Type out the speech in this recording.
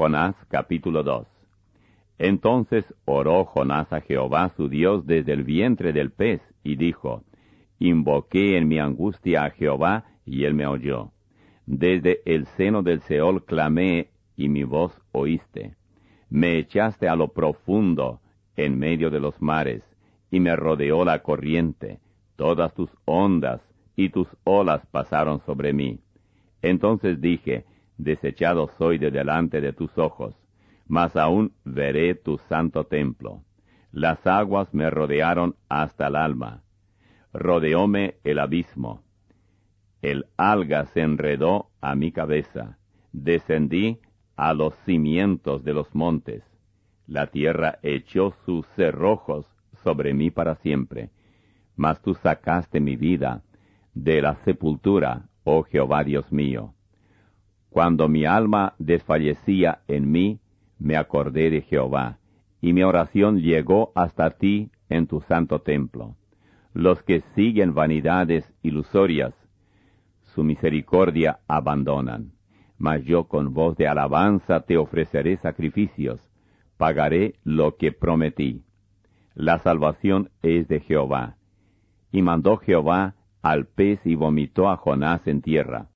Jonás capítulo 2 Entonces oró Jonás a Jehová su Dios desde el vientre del pez, y dijo, Invoqué en mi angustia a Jehová, y él me oyó. Desde el seno del Seol clamé, y mi voz oíste. Me echaste a lo profundo, en medio de los mares, y me rodeó la corriente, todas tus ondas y tus olas pasaron sobre mí. Entonces dije, desechado soy de delante de tus ojos, mas aún veré tu santo templo. Las aguas me rodearon hasta el alma. Rodeóme el abismo. El alga se enredó a mi cabeza. Descendí a los cimientos de los montes. La tierra echó sus cerrojos sobre mí para siempre. Mas tú sacaste mi vida de la sepultura, oh Jehová Dios mío. Cuando mi alma desfallecía en mí, me acordé de Jehová, y mi oración llegó hasta ti en tu santo templo. Los que siguen vanidades ilusorias, su misericordia abandonan. Mas yo con voz de alabanza te ofreceré sacrificios, pagaré lo que prometí. La salvación es de Jehová. Y mandó Jehová al pez y vomitó a Jonás en tierra